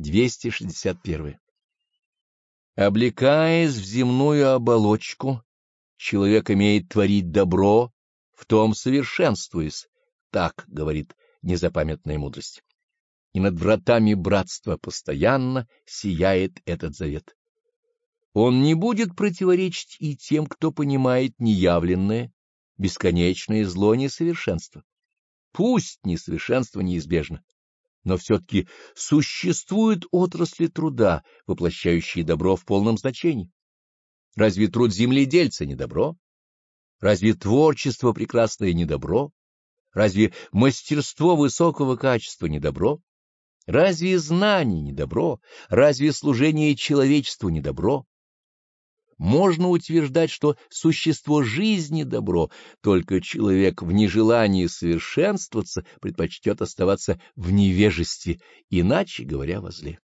261. Облекаясь в земную оболочку, человек имеет творить добро, в том совершенствуясь, так говорит незапамятная мудрость. И над вратами братства постоянно сияет этот завет. Он не будет противоречить и тем, кто понимает неявленное, бесконечное зло несовершенства. Пусть несовершенство неизбежно, но все-таки существуют отрасли труда, воплощающие добро в полном значении. Разве труд земледельца не добро? Разве творчество прекрасное не добро? Разве мастерство высокого качества не добро? Разве знание не добро? Разве служение человечеству не добро? Можно утверждать, что существо жизни добро, только человек в нежелании совершенствоваться предпочтет оставаться в невежестве, иначе говоря, во зле.